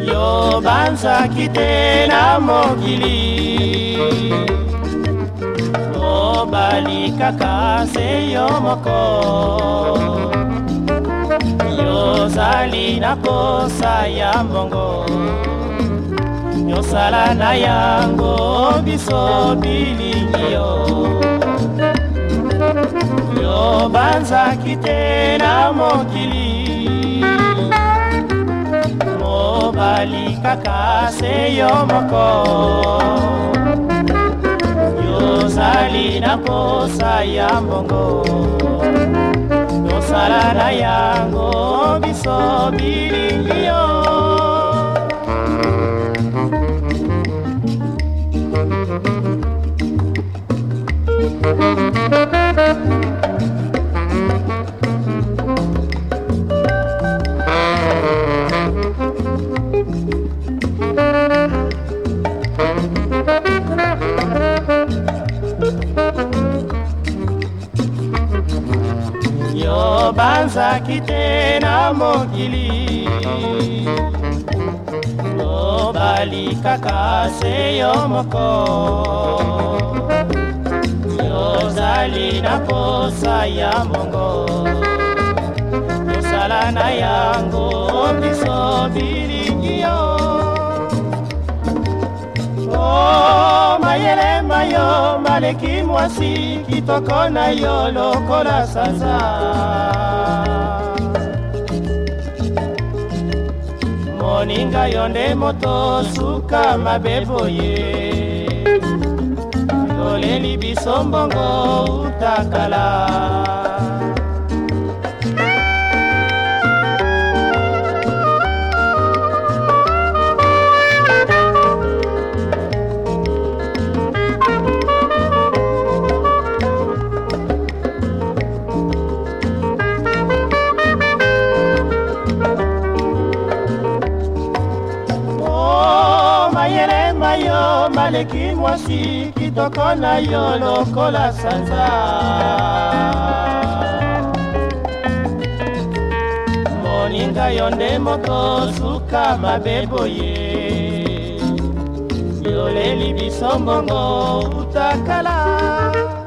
yo bansaki te na mokili mobali kaka se yo moko yozali na kosa ya mbongo yosala na yango biso bilingi yo oyo banzaki te na mokili mobali kaka se yo moko tozali na mposa ya mbongo tosala na yango biso bilingi yo thank you banzaki te na mokili lobali kaka se yo moko yozali na posa ya mbongo yosala na yango biso bilingi yo naleki mwasi kitoko na yo lokola sanza moninga yo nde moto suka mabe boye toleli biso mbongo utakala aleki mwasi kitoko na yo lokola sanza moninga yo nde moko suka mabe boye yoleli biso mbongo utakala